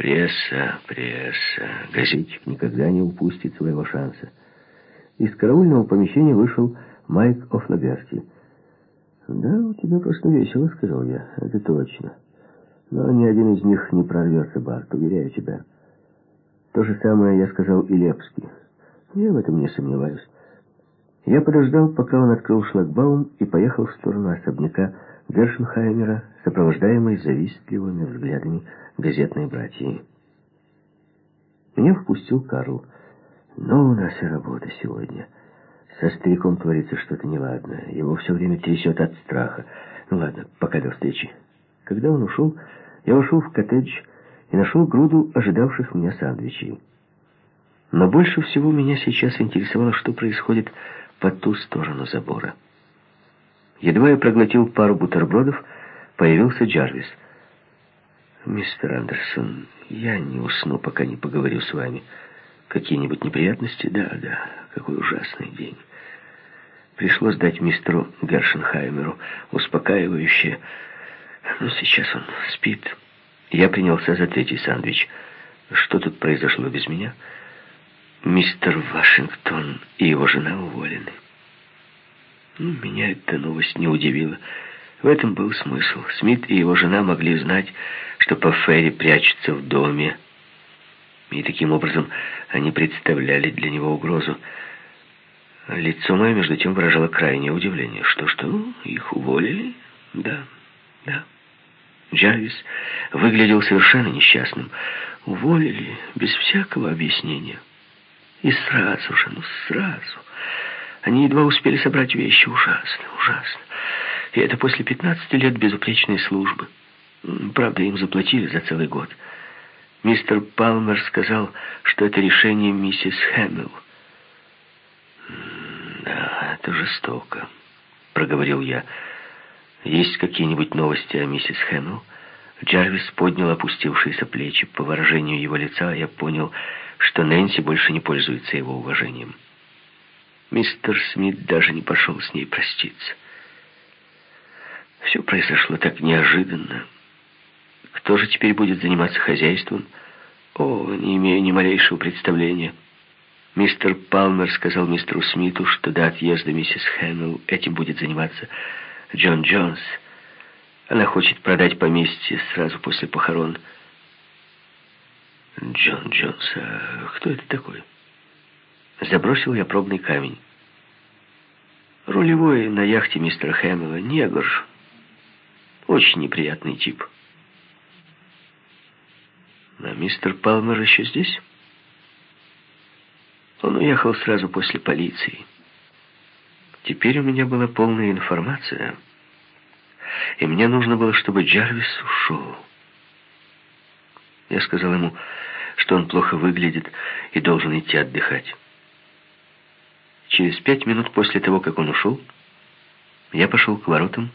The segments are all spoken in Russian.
Пресса, пресса. Газетчик никогда не упустит своего шанса. Из караульного помещения вышел Майк Офнагерти. «Да, у тебя просто весело», — сказал я. «Это точно. Но ни один из них не прорвется, Барт, уверяю тебя». То же самое я сказал и Лепски. Я в этом не сомневаюсь. Я подождал, пока он открыл шлагбаум и поехал в сторону особняка Гершенхаймера, сопровождаемый завистливыми взглядами газетной братьи. Меня впустил Карл. Но у нас и работа сегодня. Со стариком творится что-то неладное. Его все время трясет от страха. Ну ладно, пока до встречи. Когда он ушел, я вошел в коттедж и нашел груду ожидавших меня сандвичей. Но больше всего меня сейчас интересовало, что происходит по ту сторону забора. Едва я проглотил пару бутербродов, появился Джарвис. «Мистер Андерсон, я не усну, пока не поговорю с вами. Какие-нибудь неприятности? Да, да, какой ужасный день». Пришлось дать мистеру Гершенхаймеру успокаивающее. Но сейчас он спит. Я принялся за третий сэндвич. Что тут произошло без меня? Мистер Вашингтон и его жена уволены. Ну, меня эта новость не удивила. В этом был смысл. Смит и его жена могли знать, что по Ферри прячется в доме. И таким образом они представляли для него угрозу. Лицо мое, между тем, выражало крайнее удивление. Что-что? Их уволили? Да, да. Джарвис выглядел совершенно несчастным. Уволили без всякого объяснения. И сразу же, ну сразу... Они едва успели собрать вещи. Ужасно, ужасно. И это после 15 лет безупречной службы. Правда, им заплатили за целый год. Мистер Палмер сказал, что это решение миссис Хэмилл. «Да, это жестоко», — проговорил я. «Есть какие-нибудь новости о миссис Хэмилл?» Джарвис поднял опустившиеся плечи. По выражению его лица я понял, что Нэнси больше не пользуется его уважением. Мистер Смит даже не пошел с ней проститься. Все произошло так неожиданно. Кто же теперь будет заниматься хозяйством? О, не имею ни малейшего представления. Мистер Палмер сказал мистеру Смиту, что до отъезда миссис Хэмилл этим будет заниматься Джон Джонс. Она хочет продать поместье сразу после похорон. Джон Джонс, а кто это такой? Забросил я пробный камень. Рулевой на яхте мистера Хэмилла, негр. Очень неприятный тип. А мистер Палмер еще здесь? Он уехал сразу после полиции. Теперь у меня была полная информация, и мне нужно было, чтобы Джарвис ушел. Я сказал ему, что он плохо выглядит и должен идти отдыхать. Через пять минут после того, как он ушел, я пошел к воротам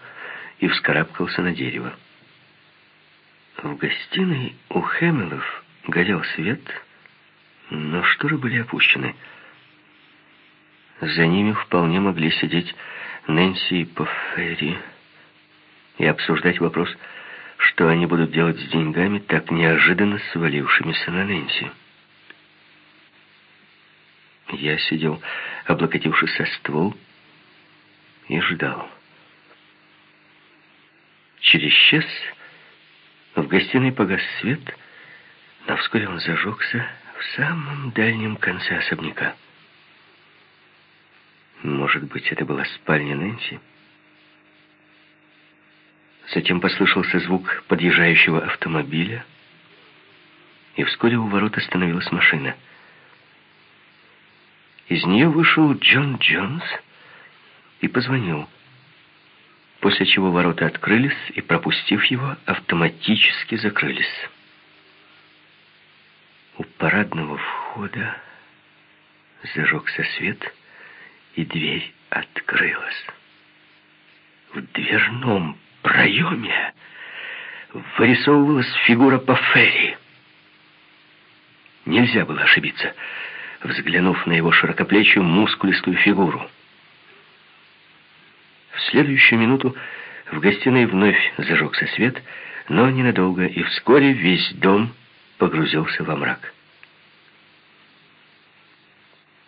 и вскарабкался на дерево. В гостиной у Хэмиллов горел свет, но шторы были опущены. За ними вполне могли сидеть Нэнси и Поффери и обсуждать вопрос, что они будут делать с деньгами, так неожиданно свалившимися на Нэнси. Я сидел, облокотившись о ствол, и ждал. Через час в гостиной погас свет, но вскоре он зажегся в самом дальнем конце особняка. Может быть, это была спальня Нэнси? Затем послышался звук подъезжающего автомобиля, и вскоре у ворот остановилась машина — из нее вышел Джон Джонс и позвонил. После чего ворота открылись и, пропустив его, автоматически закрылись. У парадного входа зажегся свет, и дверь открылась. В дверном проеме вырисовывалась фигура Пафери. Нельзя было ошибиться — взглянув на его широкоплечью мускулистую фигуру. В следующую минуту в гостиной вновь зажегся свет, но ненадолго, и вскоре весь дом погрузился во мрак.